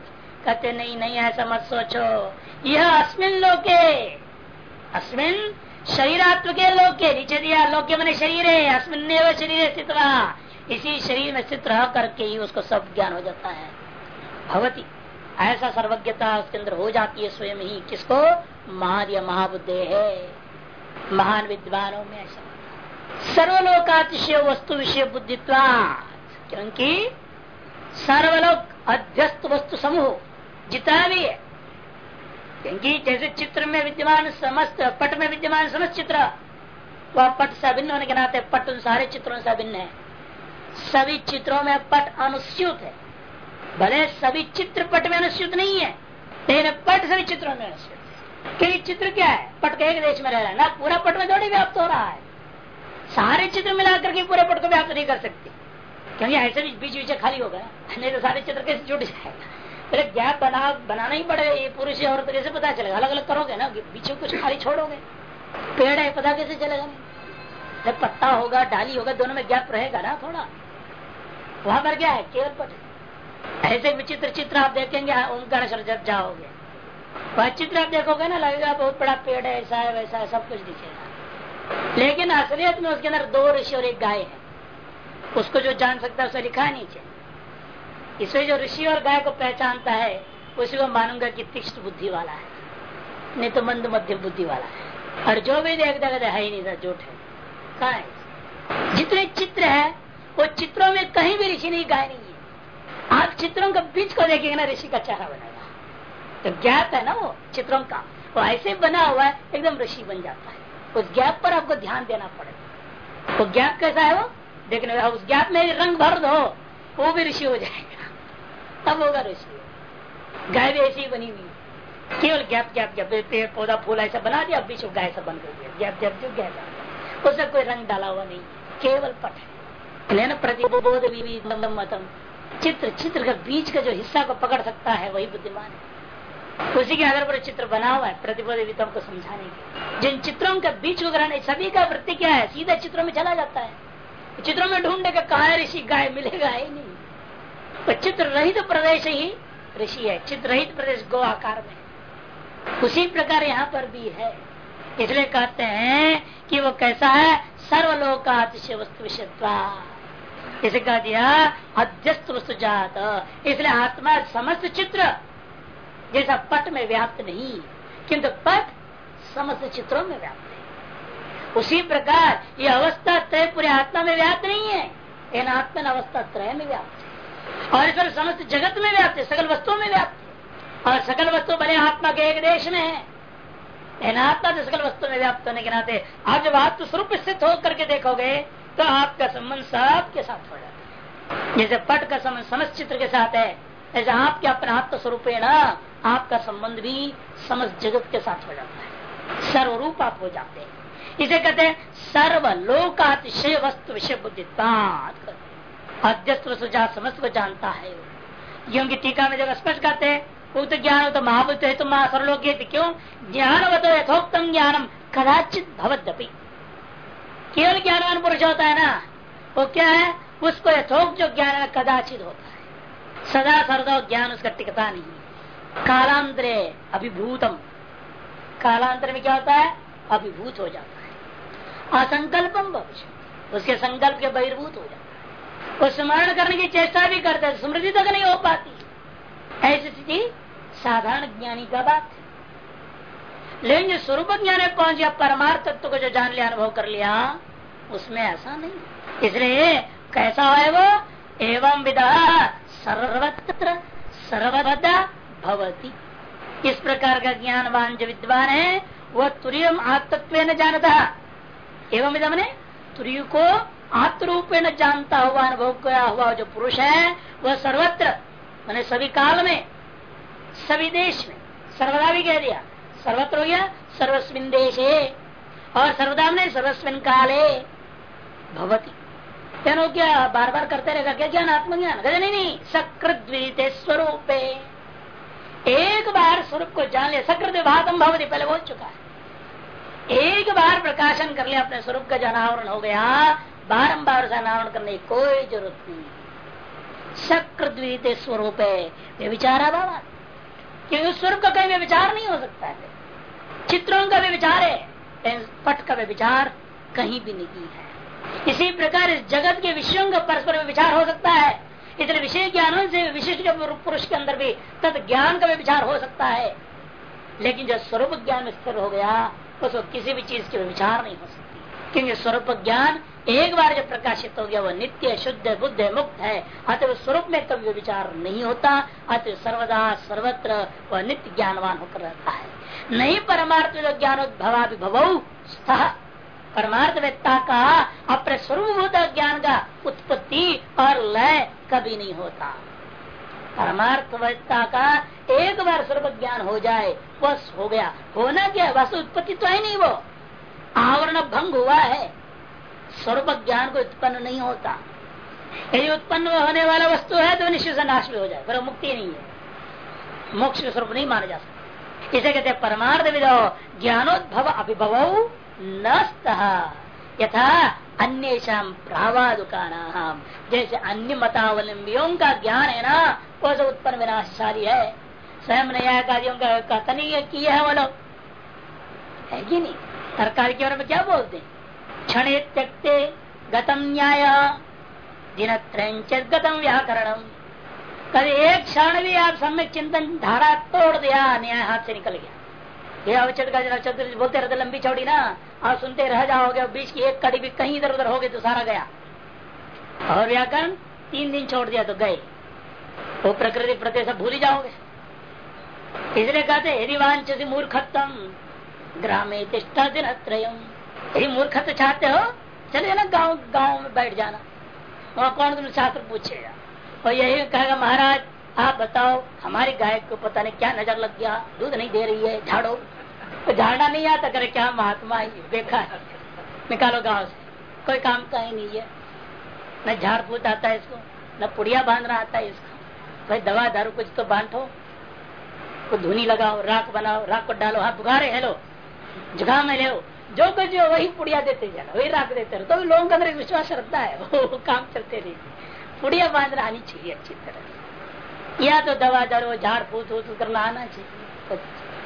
कहते, नहीं नहीं, ऐसा मत सोचो। यह अस्मिन लोके। अस्मिन शरीरात्म के लोके। नीचे दिया लोके मैंने शरीर है अस्मिन शरीर स्थित इसी शरीर में स्थित रह करके ही उसको सब ज्ञान हो जाता है। भगवती ऐसा सर्वज्ञता उसके अंदर हो जाती है स्वयं ही। किसको? महान या महाबुद्धे है। महान विद्वानों में ऐसा सर्वलोकातिशय वस्तु विषय बुद्धित्वा क्योंकि सर्वलोक अध्यस्त वस्तु समूह, जितना भी है। क्योंकि जैसे चित्र में विद्यमान समस्त, पट में विद्यमान समस्त चित्र, वह पट से अभिन्न होने के नाते पट उन सारे चित्रों से अभिन्न है। सभी चित्रों में पट अनुस्यूत है। भले सभी चित्र पट में अनुस्यूत नहीं है, लेकिन पट सभी चित्रों में अनुस्यूत क्योंकि चित्र क्या है? पट के एक देश में रह रहा है ना पूरा पट में थोड़ी व्याप्त हो रहा है। सारे चित्र मिलाकर के पूरे पट को व्याप्त नहीं कर सकते। क्योंकि ऐसे भी बीच बीच खाली होगा नहीं तो सारे चित्र कैसे जुट जाएगा? पहले गैप बना बनाना ही पड़ेगा ये पुरुष और कैसे पता चलेगा? अलग अलग करोगे ना बीच में कुछ खाली छोड़ोगे। पेड़ है पता कैसे चलेगा? जब पत्ता होगा डाली होगा दोनों में गैप रहेगा ना थोड़ा। वहाँ पर क्या है? केवल पट। ऐसे विचित्र चित्र आप देखेंगे हाँ, ओंकार जब जाओगे। वह चित्र आप देखोगे ना लगेगा बहुत बड़ा पेड़ है ऐसा है वैसा है सब कुछ दिखेगा। लेकिन असलियत में उसके अंदर दो ऋषि और एक गाय है। उसको जो जान सकता है, उसे लिखा नीचे इसमें जो ऋषि और गाय को पहचानता है, उसी को मानूँगा कि तीक्ष्ण बुद्धि वाला है। नहीं तो मंद मध्यम बुद्धि वाला है। और जो भी देखता कहते है ही नहीं था झूठ है। कहा है जितने चित्र है, वो चित्रों में कहीं भी ऋषि नहीं, गाय नहीं है। आप चित्रों के बीच को देखेंगे ना, ऋषि का चेहरा बनेगा। तो गैप है ना वो, चित्रों का। वो ऐसे बना हुआ है, एकदम ऋषि बन जाता है। उस गैप पर आपको ध्यान देना पड़ेगा। वो गैप कैसा है वो? देखने उस गैप में रंग भर दो, वो भी ऋषि हो जाएगा। तब होगा ऋषि। गाय भी ऐसी बनी हुई केवल गैप गैप गैप पेड़, पौधा, फूल ऐसा बना दिया बीच गाय ऐसा बन गया गैप गैप जो गैप उससे कोई रंग डाला हुआ नहीं। केवल पट है। प्रतिबोध मतम। चित्र चित्र का बीच का जो हिस्सा को पकड़ सकता है, वही बुद्धिमान है। उसी के आधार पर चित्र बना हुआ है, प्रतिबोध को समझाने के जिन चित्रों का बीच को ग्रहण सभी का वृत्ति क्या है? सीधा चित्रों में चला जाता है। चित्रों में ढूँढने का कहा ऋषि गाय मिलेगा, ही नहीं। तो चित्र रहित तो प्रदेश ही ऋषि है चित्र रहित प्रदेश गो आकार में। उसी प्रकार यहाँ पर भी है। इसलिए कहते हैं कि वो कैसा है? सर्वलोक अतिशय वस्तु विषयत्वा इसे कह दिया, अध्यस्त वस्तु जात। इसलिए आत्मा समस्त चित्र। जैसा पट में व्याप्त नहीं, किंतु पट समस्त चित्रों में व्याप्त। उसी प्रकार ये अवस्था त्रय पूरे आत्मा में व्याप्त नहीं है। इन आत्मा अवस्था, त्रय में व्याप्त। और इस समस्त जगत में व्याप्त है, सकल वस्तुओं में व्याप्त है। और सकल वस्तु बने आत्मा के एक देश में है। इन आत्मा से सकल वस्तु में व्याप्त होने के नाते आप जब आत्म स्वरूप स्थित होकर के देखोगे तो आपका संबंध सबके साथ हो जाता है। जैसे पट का संबंध समस्त चित्र के साथ है, ऐसे आपके अपने आत्म स्वरूप आपका संबंध भी समस्त जगत के साथ हो जाता है। सर्वरूप आप हो जाते हैं। इसे कहते हैं सर्व लोकातिशय वस्तु विषय बुद्धि वस्तु समस्त को जानता है योगी टीका में जब स्पष्ट करते हैं, उक्त ज्ञान तो महाबुद्ध है तो महासरलोक क्यों? ज्ञान वो यथोक्तम ज्ञानम कदाचित भवदपि केवल ज्ञानवान पुरुष होता है ना? वो क्या है? उसको यथोक्त जो ज्ञान है, कदाचित होता है। सदा सर्वदा ज्ञान उसका टिकता नहीं कालांतरे अभिभूतम। कालांतर में क्या होता है? अभिभूत हो जाता है। असंकल्पम भविष्य उसके संकल्प के बहिर्भूत हो जाता वो स्मरण करने की चेष्टा भी करता स्मृति तक नहीं हो पाती। ऐसी स्थिति साधारण ज्ञानी का बात है। लेकिन जो स्वरूप ज्ञान पहुँच गया परमार्थ तत्व को जो जान लिया, अनुभव कर लिया, उसमें ऐसा नहीं इसलिए कैसा है वो? एवं विदा सर्वत्र सर्वदा भवती। इस प्रकार का ज्ञानवान जो विद्वान है वह तुरीय आत्मत्व न जानता। एवं मैंने तुरु को आत्मरूप न जानता हुआ, अनुभव किया हुआ जो पुरुष है, वह सर्वत्र, मैंने सभी काल में, सभी देश में, सर्वदा भी कह दिया, सर्वत्र हो गया, सर्वस्विन देश, और सर्वदा ने सर्वस्विन काले, भवती। क्या क्या बार बार करते रहेगा क्या ज्ञान आत्मज्ञान? कहते नहीं नहीं सकृत स्वरूप। एक बार स्वरूप को जान लिया सकृत विभागम भवती, पहले बोल चुका है। एक बार प्रकाशन कर लिया, अपने स्वरूप का जनावरण हो गया बारम्बार उसे अनावरण करने की कोई ज़रूरत नहीं। सकृत स्वरूप है वे विचारा बाबा। क्योंकि उस स्वरूप का कहीं विचार नहीं हो सकता है। चित्रों का भी विचार है पट का भी विचार कहीं भी नहीं है। इसी प्रकार इस जगत के विषयों का परस्पर विचार हो सकता है। इसलिए विषय ज्ञान से विशिष्ट पुरुष के अंदर भी, तद ज्ञान का भी विचार हो सकता है। लेकिन जब स्वरूप ज्ञान स्थिर हो गया उसको किसी भी चीज़ के विचार नहीं हो सकती। क्योंकि स्वरूप ज्ञान एक बार जब प्रकाशित हो गया, वह नित्य शुद्ध बुद्ध मुक्त है। अतः स्वरूप में कभी विचार नहीं होता। अतः सर्वदा, सर्वत्र वह नित्य ज्ञानवान होकर रहता है। नहीं, परमार्थ ज्ञानोद्भवाभिभव परमार्थ वेत्ता का अपने स्वरूप ज्ञान का। उत्पत्ति और लय कभी नहीं होता। परमार्थ वेत्ता का एक बार स्वरूप ज्ञान हो जाए, बस हो गया। होना क्या वस्तु उत्पत्ति तो है नहीं वो। आवरण भंग हुआ है। स्वरूप ज्ञान को उत्पन्न नहीं होता। यदि उत्पन्न होने वाला वस्तु है तो निश्चित से नाश भी हो जाए पर मुक्ति नहीं है। मोक्ष स्वरूप नहीं माना जा सकता। इसे कहते परमार्थ विदो। ज्ञानोद्भव अभिभव न यथा अन्य प्रावादुका जैसे अन्य मतावलंबियों का ज्ञान है ना वो सब उत्पन्न विनाशशाली है। स्वयं न्यायकारियों का कहता नहीं किया है वो है कि नहीं? सरकार के बारे में क्या बोलते हैं? क्षण त्यक्ते गतम न्याय दिन गतम व्याकरणम कभी एक क्षण भी आप सम्यक चिंतन धारा तोड़ दिया, न्याय हाथ से निकल गया। ये अवचर का जरा चतुर्थ बोलते रहते, लंबी चौड़ी ना। आप सुनते रह जाओगे बीच की एक कड़ी भी कहीं इधर उधर हो गई तो सारा गया। और व्याकरण तीन दिन छोड़ दिया तो गए। वो प्रकृति प्रत्यय सब भूल ही जाओगे। इसलिए कहते यदि वांच मूर्खत्म ग्रामे तिष्ठा दिन त्रयम यही मूर्खत्व चाहते हो, चले ना गाँव गाँव में बैठ जाना। वहाँ कौन तुम शास्त्र पूछेगा? और यही कहेगा, महाराज आप बताओ, हमारी गाय को पता नहीं क्या नज़र लग गया, दूध नहीं दे रही है, झाड़ो। तो झाड़ना नहीं आता, करे क्या महात्मा देखा है। निकालो गाँव से। कोई काम का ही नहीं है। न झाड़ फूट आता है इसको, न पुड़िया बांधना आता है इसको। भाई दवा दारू कुछ तो बांटो। को धुनी लगाओ, राख बनाओ, राख को डालो, हाथ बुखारे हेलो। जुकाम है ले जो कुछ वही पुड़िया देते जाना, वही राख देते रहो। तो लोगों के अंदर विश्वास रखता है, वो काम चलते नहीं। पुड़िया बांधना आनी चाहिए अच्छी तरह। या तो दवा दारू, झाड़ फूस फूस करना आना चाहिए।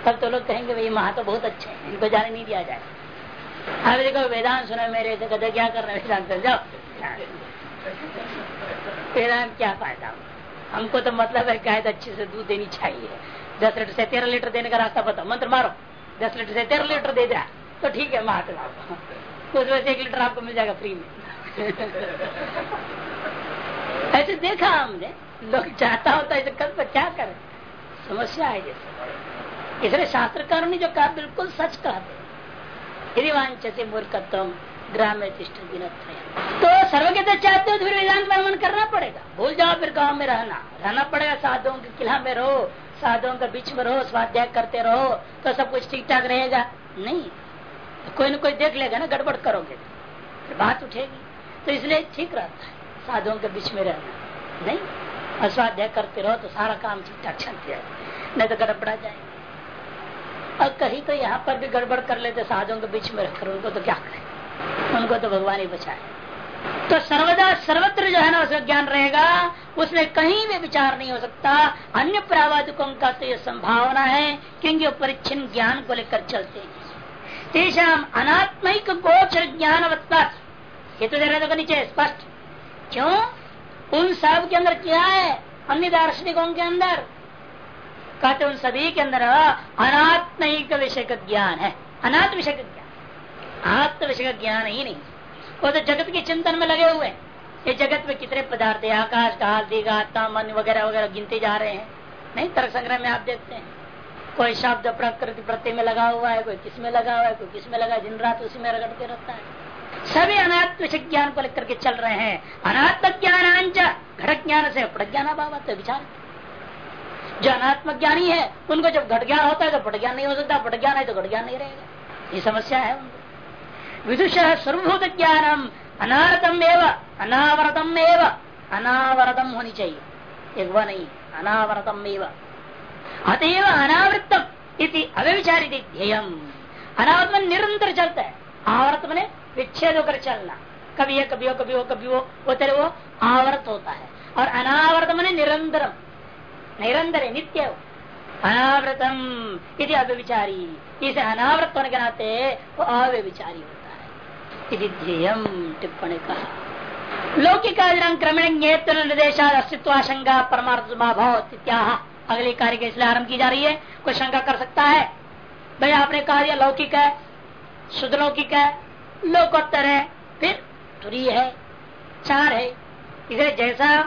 तब तो लोग कहेंगे, भाई महा तो बहुत अच्छे हैं, इनको जाने नहीं दिया जाए। अब देखो, वेदांत सुना, मेरे से कहते, क्या करना वेदांत? जाओ। वेदांत क्या फ़ायदा? हमको तो मतलब है क्या अच्छे से दूध देनी चाहिए। दस लीटर से तेरह लीटर देने का रास्ता पता मंत्र मारो। दस लीटर से तेरह लीटर दे दिया तो ठीक है महात्मा कुछ वैसे एक लीटर आपको मिल जाएगा फ्री में। ऐसे देखा हमने लोग चाहता होता है कर तो क्या करे? समस्या है जैसे इसलिए शास्त्रकार ने जो कहा, बिल्कुल सच कहते यदि वांछते मूर्खत्व ग्राम में तिष्ट तो सर्वज्ञता चाहते हो तो फिर वेदांत वर्मन करना पड़ेगा। भूल जाओ फिर गाँव में रहना। रहना पड़ेगा, साधुओं के किला में रहो, साधुओं के बीच में रहो, स्वाध्याय करते रहो तो सब कुछ ठीक ठाक रहेगा। नहीं तो कोई ना कोई देख लेगा ना, गड़बड़ करोगे। तो बात उठेगी। तो इसलिए ठीक रहता है, साधुओं के बीच में रहना। नहीं अस्वाध्याय करते रहो तो सारा काम ठीक ठाक चलते है नहीं तो गड़बड़ा जाए और कहीं तो यहाँ पर भी गड़बड़ कर लेते, साधुओं के बीच में रखकर उनको तो क्या करें? उनको तो भगवान ही बचाए। तो सर्वदा सर्वत्र जो है ना उसका ज्ञान रहेगा, उसमें कहीं भी विचार नहीं हो सकता। अन्य प्रावाधिकों का तो ये संभावना है क्योंकि वो परिच्छिन्न ज्ञान को लेकर चलते हैं। तेषाम अनात्मिक गोचर ज्ञान तो दे तो नीचे, स्पष्ट। क्यों? उन सब के अंदर क्या है? अन्य दार्शनिकों के अंदर? कहते उन सभी के अंदर अनात्मिक विषय का ज्ञान है। अनाथ विषय का ज्ञान आत्म विषय ज्ञान ही नहीं। वो तो जगत के चिंतन में लगे हुए ये जगत में कितने पदार्थ है? आकाश काल दीघा आत्मा, मन वगैरह वगैरह गिनते जा रहे हैं। नहीं, तर्क संग्रह में आप देखते हैं। कोई शब्द प्रकृति प्रत्यय में लगा हुआ है, कोई किसमें लगा हुआ है, कोई किसमें लगा दिन रात उसी में रगड़ते रहता है। सभी अनात्म ज्ञान को लेकर के चल रहे हैं। अनात्म ज्ञान घट ज्ञान से प्रज्ञान भाव विचार जो अनात्म ज्ञानी है, उनको जब घट ज्ञान होता है तो पट ज्ञान नहीं हो सकता पट ज्ञान है तो घट ज्ञान नहीं रहेगा। ये समस्या है उनको। विदुष सर्वभूत ज्ञानम अनारतम एवं, अनावरतम एवं, अनावरतम होनी चाहिए। एक वह नहीं, अनावरतम एवं। अतएव अनावृतम इति अव्यविचारित ध्येयम। अनावृत निरंतर चलता है। आवृत में विच्छेद होकर चलना। कभी है, कभी हो कभी हो कभी हो, वो तेरे वो आवर्त होता है। और अनावृत में निरंतरम। निरंतर है। नित्य अनावृतम यदि अव्यविचारी। इसे अनावृत होने के नाते वो अव्यविचारी होता है। यदि ध्येयम टिप्पणी कहा लौकिक क्रमण निर्देशा अस्तित्व अस्तित्वाशंका परमार्थ भाव अगली कार्य के इसलिए आरंभ की जा रही है। कोई शंका कर सकता है? भाई आपने कहा लौकिक है, शुद्ध लौकिक है। लोकोत्तर है, फिर तुरी है, चार है। इसे जैसा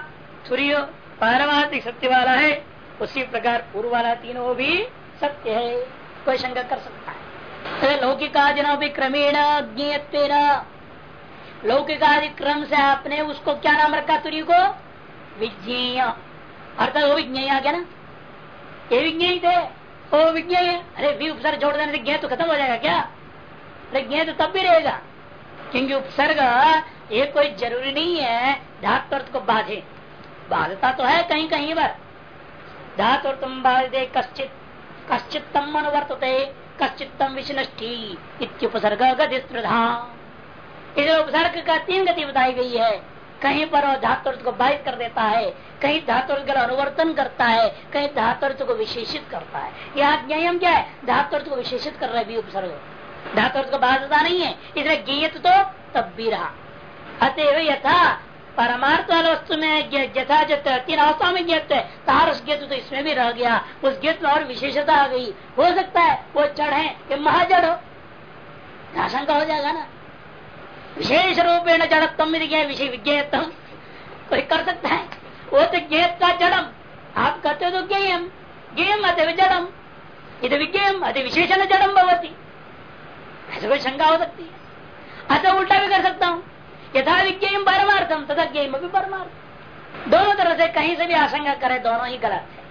तुरी पारमार्थिक सत्य वाला है, उसी प्रकार पूर्व वाला तीनों भी सत्य है। कोई शंका कर सकता है। तो लौकिकादिना भी क्रमेण लौकिकादि क्रम से आपने उसको क्या नाम रखा तुरी को? विज्ञेय। अर्थात वो विज्ञेय आ गया ना? ये विज्ञेय थे, वो विज्ञेय अरे भी उपसर्ग जोड़ देने से ज्ञ तो खत्म हो जाएगा क्या? अरे तो तब भी रहेगा। क्योंकि उपसर्ग ये कोई ज़रूरी नहीं है, धातु अर्थ को बाधे। बाधता तो है कहीं कहीं पर। धातु तुम बाधे कश्चित कश्चित तम अनुवर्तते कश्चित तम विष्णि इत्युपसर्ग गति इस उपसर्ग का तीन गति बताई गई है। कहीं पर वो धातु को बाधित कर देता है, कहीं धातु अनुवर्तन करता है, कहीं धातु को विशेषित करता है। यह ज्ञम क्या है? धातु को विशेषित कर रहा है उपसर्ग। धातु को बाधता नहीं है। इसलिए ज्ञत तो तब भी रहा। अतएव यथा परमार्थ वाले वस्तु में जथा तीन अवस्था में ज्ञत है, तार उस ज्ञत तो इसमें भी रह गया। उस गेत में और विशेषता आ गई। हो सकता है वो जड़ है ये महाजड़ हो। आशंका हो जाएगा ना। विशेष रूपेण जड़त्म विषय विज्ञेयतम कोई कर सकता है? वो तो ज्ञेत का जड़म। आप कहते हो तो गेयम गेयम अति जड़म। ये विज्ञेयम, अति विशेषण जड़म भवती। ऐसे कोई शंका हो सकती है? अतः उल्टा भी कर सकता हूँ। यथा विज्ञेयम परमार्थम तथा ज्ञेयम भी परमार्थ। दोनों तरह से कहीं से भी आशंका करे, दोनों ही गलत है।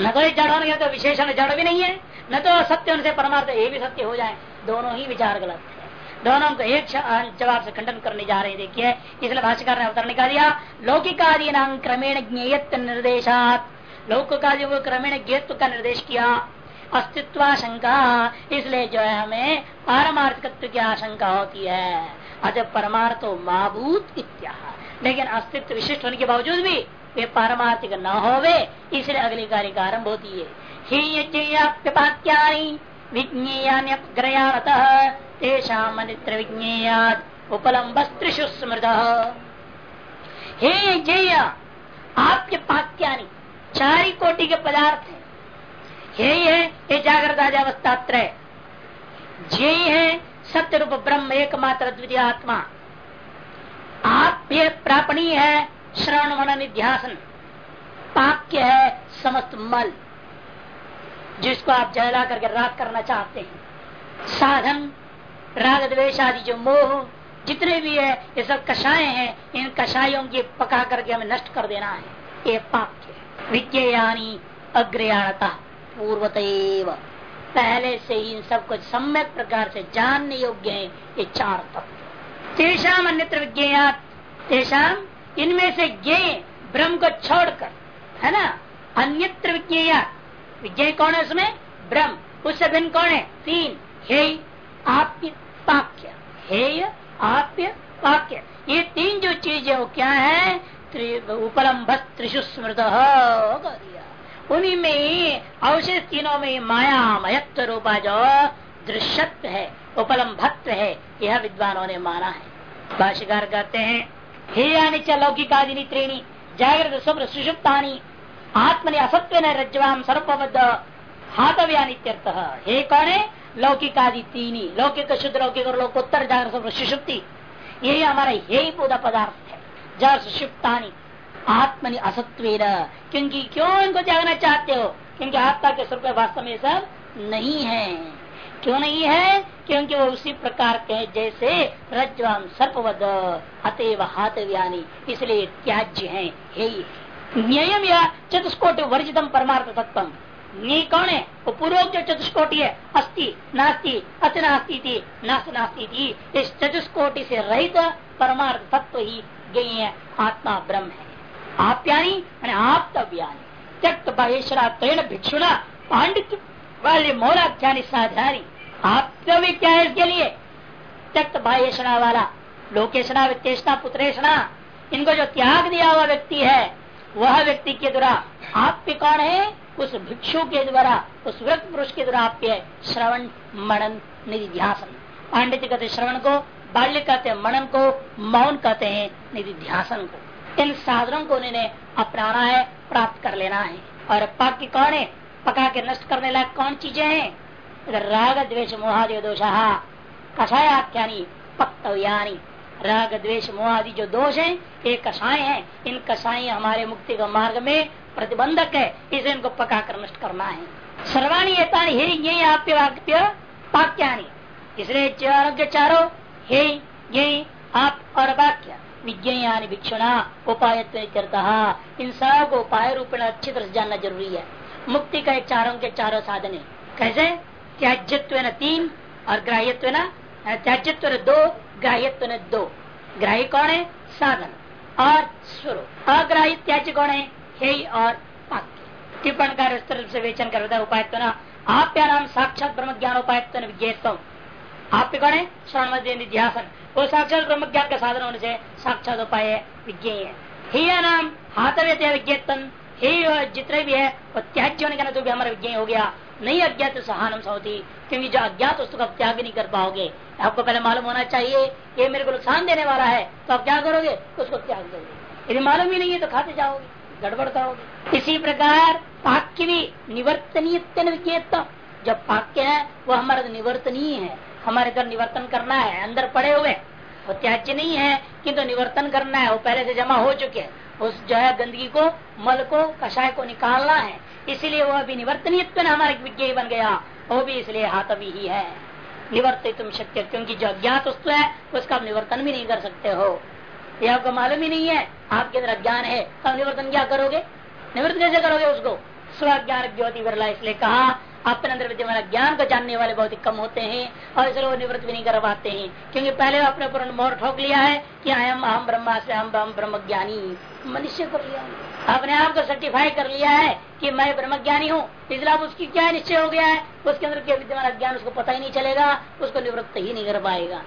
न तो जड़ होने तो विशेषण, जड़ भी नहीं है, न तो सत्य उनसे परमार्थ ये भी सत्य हो जाए, दोनों ही विचार गलत है। दोनों को एक जवाब से खंडन करने जा रहे हैं, देखिए, इसलिए भाष्यकार ने अवतरण निकाल दिया लौकिकादि नाम क्रमेण ज्ञेयत्व निर्देशात लौकिकादि को क्रमेण ज्ञत्व का निर्देश किया। अस्तित्वाशंका इसलिए जो है हमें पारमार्थिकत्व की आशंका होती है। अजब परमार्थो माभूत इत्या लेकिन अस्तित्व विशिष्ट होने के बावजूद भी वे पारमार्थिक न होवे, इसलिए अगली कार्य का आरंभ होती है। ही विज्ञेयान्यग्रयाणतः तेषाम अनित्र विज्ञेयाद उपलम्बस्त्रिशु स्मृत। हे जय आपके पाक्यानि चार कोटि के पदार्थ है हे है, ये जागृत अवस्था त्रय जय है सत्य रूप ब्रह्म, एकमात्र द्वितीय आत्मा। आप ये प्रापणी है श्रवण मन निध्यासन पाक्य है, समस्त मल। जिसको आप जला करके राग करना चाहते हैं। साधन, राग द्वेश आदि जो मोह, जितने भी है, ये सब कषाय हैं, इन कषायों की पका करके हमें नष्ट कर देना है। ये पाप विज्ञानी अग्रयाणता। पूर्वत पहले से ही इन सब कुछ सम्यक प्रकार से जानने योग्य है ये चार तत्व। तेषाम अन्यत्र विज्ञात तेषाम इनमें से ज्ञ ब्रह्म को छोड़कर, है ना? अन्यत्र विज्ञा विज्ञ कौन है उसमें? ब्रह्म। उससे भिन्न कौन है? तीन। हे आप्य पाक्य हेय, आप्य पाक्य ये तीन जो चीज़ है, वो क्या है? उपलम्ब त्रिशु स्मृत। उन्हीं में ही अवशेष तीनों में माया मयत्व रूपा जो दृश्यत्व है, उपलम्भत्व है, यह विद्वानों ने माना है। भाष्यकार कहते हैं हे अनिच लौकिकादिनी त्रेणी, जागृत स्वप्न सुषुप्तानी, आत्मनि असत्व न रज्वाम सर्पबद्ध हाथव्यानित्यर्थ हे कौन? है लौकिक आदि तीन, लौकिक शुद्ध, लौकिक और लोकोत्तर जागर सुषुप्ति। यही हमारा यही पूरा पदार्थ है। जर सुषुप्तानी आत्मनि असत्व क्योंकि क्यों इनको जागना चाहते हो? क्योंकि आत्मा के स्वरूप वास्तव में सब नहीं है। क्यों नहीं है? क्योंकि वो उसी प्रकार के जैसे रज्वाम सर्पवद, अतएव हाथव्यानी इसलिए त्याज्य है नियम या। चतुष्कोट वर्जितम परमार्थ तत्व नी कौन है? वो पूर्व जो चतुष्कोटि है अस्थि नास्ती अति नास्ती थी नास्त नास्ती थी इस चतुष्कोटि से रहित परमार्थ तत्व ही गई है आत्मा ब्रह्म है। आप्यानी आप तब्यानी त्यक्त बाहेश्वरा तेन भिक्षुणा पांडित वाले मौलाख्यानी साध्यानी आप्तव्य क्या है इसके लिए? त्यक्त बाहेशना वाला, लोकेशना, वित्तेषणा पुत्रेशना इनको जो त्याग दिया हुआ व्यक्ति है, वह व्यक्ति के द्वारा आप कौन है? उस भिक्षु के द्वारा, उस वृक्ष पुरुष के द्वारा आपके श्रवण मनन निधिध्यासन। पांडित्य कहते श्रवण को, बाल्य कहते मनन को, मौन कहते हैं निधि ध्यासन को। इन साधनों को उन्होंने अपनाना है, प्राप्त कर लेना है। और पाक्य कौन है? पका के नष्ट करने लायक कौन चीज़ें हैं? राग द्वेष मोहादि दोषा कषाय आख्यानी, पक्तव्यानी। राग द्वेष मोहादि जो दोष है, ये कषाय है। इन कषाय हमारे मुक्ति का मार्ग में प्रतिबंधक है। इसे इनको पका कर नष्ट करना है। सर्वाणी ये आप्य वाक्य पाक्यानी इसलिए चारों के चारों हे ये आप और वाक्य। विज्ञानी भिक्षुणा उपाय इन सब उपाय रूप में अच्छी तरह से जानना ज़रूरी है। मुक्ति का चारों के चारों साधन कैसे? त्याज्यत्व न तीन और ग्राह्यत्व न त्याज्यत्व दो ग्राह्यत्व न दो। ग्राही कौन है? साधन। और स्वरूप। अग्राही त्याज्य कौन है? हे और टिप्पण कार्य से वेचन कर उपाय आप्या नाम साक्षात ब्रह्म ज्ञान उपाय विज्ञेतम आप कौन है? श्रवण निध्यासन वो साक्षात ब्रह्म ज्ञान का साधन होने से साक्षात उपाय है है। ही नाम हाथव्य विज्ञतन हे जितने भी है, वो त्याज्य होने का तो भी हमारा विज्ञ हो गया। नहीं अज्ञात सहानम सौती क्योंकि जो अज्ञात वस्तु का त्याग नहीं कर पाओगे। आपको पहले मालूम होना चाहिए, ये मेरे को नुकसान देने वाला है तो आप क्या करोगे? उसको त्याग करोगे यदि मालूम ही नहीं है तो खाते जाओगे, गड़बड़ करोगे। इसी प्रकार पाक्य भी निवर्तनीय जो पाक्य है, वो हमारा निवर्तनीय है। हमारे घर निवर्तन करना है, अंदर पड़े हुए। वो त्याज्य नहीं है किंतु तो निवर्तन करना है, वो पहले से जमा हो चुके हैं। उस जो है गंदगी को, मल को कषाय को निकालना है। इसीलिए वो अभी निवर्तनीय हमारे विज्ञ बन गया। वो भी इसलिए हाथ अभी ही है। निवर्तित तुम शक्य क्योंकि जो अज्ञात वस्तु है, उसका आप निवर्तन भी नहीं कर सकते हो। ये आपको मालूम ही नहीं है, आपके अंदर अज्ञान है। तब निवर्तन क्या करोगे? निवृत्त कैसे करोगे उसको? स्व ज्ञान ज्योति विरला इसलिए कहा अपने अंदर विद्यमान ज्ञान को जानने वाले बहुत ही कम होते हैं और इसलिए वो निवृत्त भी नहीं कर पाते हैं। क्योंकि पहले अपने ऊपर मोहर ठोक लिया है कि अहम अहम ब्रह्मा से हम ब्रह्म ब्रह्म ज्ञानी मनुष्य कर लिया अपने आप को सर्टिफाई कर लिया है कि मैं ब्रह्म ज्ञानी हूँ। इसलिए उसकी क्या निश्चय हो गया है? उसके अंदर क्या विद्यमान ज्ञान उसको पता ही नहीं चलेगा, उसको निवृत्त ही नहीं कर पाएगा।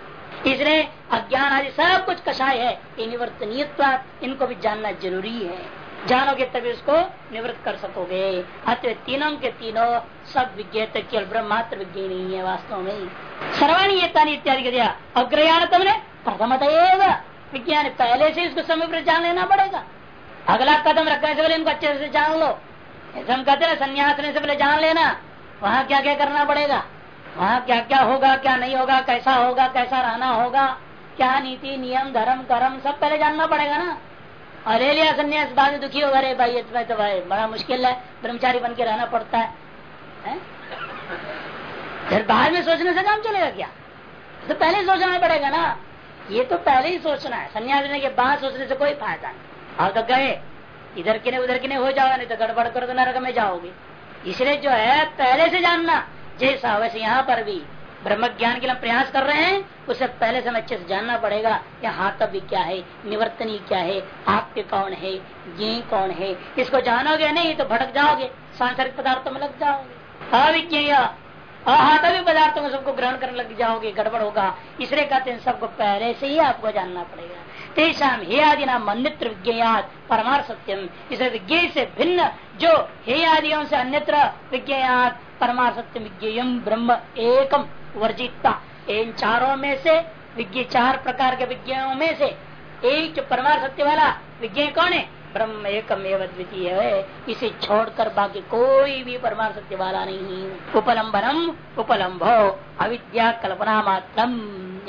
इसलिए अज्ञान आदि सब कुछ कषाय है। ये इनको भी जानना ज़रूरी है। जानोगे तभी उसको निवृत्त कर सकोगे। अतः तीनों के तीनों सब विज्ञ केवल ब्रह्मात्र विज्ञ नहीं है वास्तव में। सर्वाणी इत्यादि के दिया अग्रयान तुमने प्रथमत विज्ञान पहले से इसको समय पर जान लेना पड़ेगा। अगला कदम रखने से पहले इनको अच्छे से जान लो। ऐसे हम कहते हैं संन्यास से पहले जान लेना, वहाँ क्या क्या करना पड़ेगा? वहाँ क्या क्या होगा, क्या नहीं होगा, कैसा होगा, कैसा रहना होगा, क्या नीति, नियम, धर्म, कर्म, सब पहले जानना पड़ेगा ना। और ले लिया संन्यास बाद में दुखी होगा रे भाई इसमें तो भाई बड़ा मुश्किल है। ब्रह्मचारी बन के रहना पड़ता है, है? फिर बाद में सोचने से काम चलेगा क्या? तो पहले सोचना पड़ेगा ना। ये तो पहले ही सोचना है। संन्यास लेने के बाद सोचने से कोई फ़ायदा नहीं। आप तो गए। इधर के नहीं उधर के नहीं हो जाओगे नहीं तो गड़बड़ कर तो नरक में जाओगे। इसलिए जो है पहले से जानना जैसा वैसे यहाँ पर भी। ब्रह्म ज्ञान के लिए प्रयास कर रहे हैं उसे पहले से अच्छे से जानना पड़ेगा कि हाथव्य क्या है निवर्तनी क्या है आपके कौन है ये कौन है, इसको जानोगे नहीं तो भटक जाओगे, सांसारिक पदार्थों में लग जाओगे। अविज्ञ अहातव्य पदार्थों में सबको ग्रहण करने लग जाओगे, गड़बड़ होगा। इसलिए कहते हैं, सबको पहले से ही आपको जानना पड़ेगा। तेषाम हे आदि नाम अन्यत्र विज्ञात परमार सत्यम इसे विज्ञ से भिन्न जो हे आदियों से अन्यत्र विज्ञात परमार सत्यम विज्ञ ब्रह्म एकम। वर्जिता। इन चारों में से, विज्ञ चार प्रकार के विज्ञानों में से, एक जो परमार सत्य वाला विज्ञान कौन है? ब्रह्म एकम द्वितीय है। इसे छोड़कर बाकी कोई भी परमार सत्य वाला नहीं उपलम्बनम उपलम्भो अविद्या कल्पना मात्रम।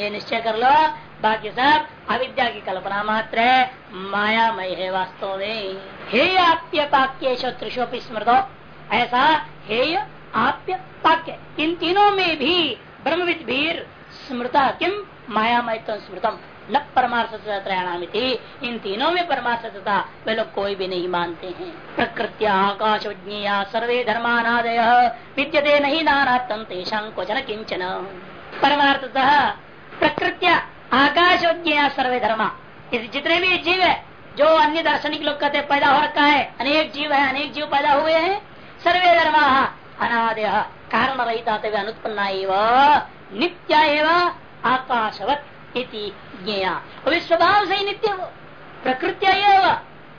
ये निश्चय कर लो, बाकी सब अविद्या की कल्पना मात्र है। माया मायामय है वास्तव में। हे आप्य पाक्य त्रिशोपी स्मृतो। ऐसा हेय, आप्य पाक्य, इन तीनों में भी ब्रह्मविद भीर स्मृता किम माया मायामय स्मृतम। न परमार्थ इन तीनों में परमार्थ वे लोग कोई भी नहीं मानते हैं। प्रकृत्या आकाश सर्वे धर्मानादय। विद्यते नहीं नाना क्वचन किंचन परमार्थतः प्रकृत्या आकाश सर्वे धर्मा। जितने भी जीव है, जो अन्य दार्शनिक लोग कहते पैदा हो रखा है, अनेक जीव है, अनेक जीव पैदा हुए हैं, सर्वे धर्मा अनादय। कारण रहिता अनुत्पन्न नित्य एवं आकाशवत इति स्वभाव से ही नित्य हो प्रकृत्या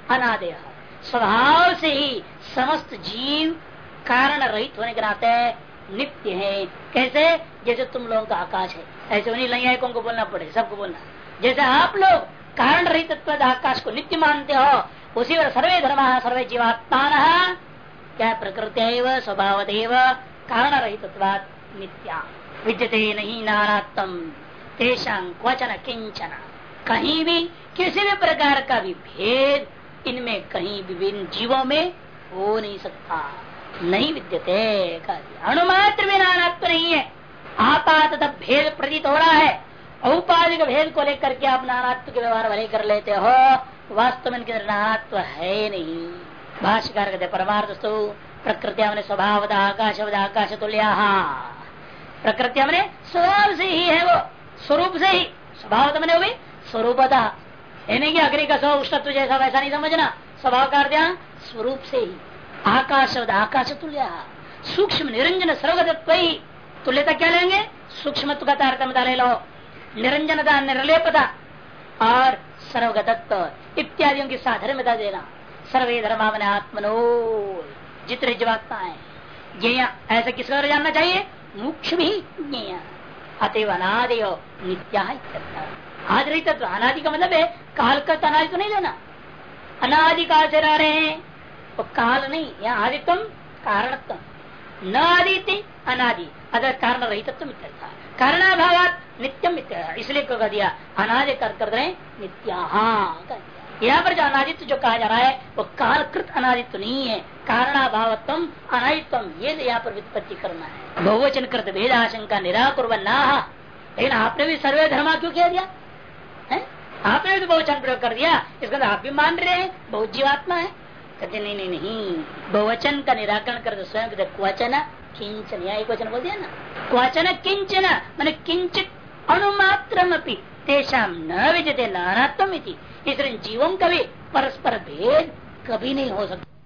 अनादय। स्वभाव से ही समस्त जीव कारण रहित होने के नाते नित्य। है कैसे? जैसे तुम लोगों का आकाश है। ऐसे उन्हीं लैयायिकों को बोलना पड़े? सबको बोलना। जैसे आप लोग कारण रहित आकाश को नित्य मानते हो, उसी पर सर्वे धर्म, सर्वे जीवात्मा क्या प्रकृति स्वभाव कारण रही तत्व नित्या विद्यते नहीं नानात्म तेषा क्वचन किंचन कहीं भी किसी भी प्रकार का भी भेद इनमें कहीं विभिन्न जीवों में हो नहीं सकता। नहीं विद्यते। अनुमात्र भी नानात्व नहीं है। आपात भेद प्रतीत हो रहा है। औपाधिक भेद को लेकर के आप नानात्व के व्यवहार भले कर लेते हो, वास्तव में इनके नानात्व है नहीं। भाष्यकार कहते परमार्थ प्रकृति हमने स्वभाव आकाश आकाश तुल्या प्रकृतिया हमने स्वभाव से ही है वो, स्वरूप से ही। स्वभाव तो मैंने वो भी स्वरूपता। यानी कि अग्नि का स्व उष्णत्व जैसा वैसा नहीं समझना। स्वभाव का स्वरूप से ही। आकाश आकाश तुल्य सूक्ष्म निरंजन सर्वगतत्व। तुल्यता क्या लेंगे? सूक्ष्म का तारतम्यता ले लो। निरंजनता, निर्लेपता और सर्वगतत्व। इत्यादियों की साधर्मता देना। सर्वे धर्मा मन आत्मनो। जितने जीवात्मा है ज्ञेय ऐसा किस जानना चाहिए? मुख्य भी। ज्ञेय। अतएव अनादि नित्या आदि तत्व। अनादि का मतलब है काल का अनादि तो नहीं लेना। अनादि काल से रह रहे हैं वो तो काल नहीं यहाँ आदित्व कारणत्व न आदित्य अनादि। अगर कारण रहित मित्रता कारणाभाव नित्यम मित्र। इसलिए कह दिया अनादि कर कर रहे नित्या। हाँ यहाँ पर जो अनादित्व जो कहा जा रहा है, वो कालकृत अनादित्व नहीं है। कारणाभावत्म अनादित्व, ये यहाँ पर वित्पत्ति करना है। बहुवचन कृत भेद आशंका निराकुर्वन्ना लेकिन आपने भी सर्वे धर्मा क्यों किया दिया? है? आपने भी तो बहुवचन प्रयोग कर दिया। इसका आप भी मान रहे हैं, बहुत जीवात्मा है। कहते नहीं नहीं नहीं। बहुवचन का निराकरण कर स्वयं क्वचन, किंचन। या एक वचन बोल दिया ना। क्वचन, किंचन। मैंने किंचित अनुमात्रम तेषा न विजते नानात्म इसलिए जीवन का भी परस्पर भेद कभी नहीं हो सकता।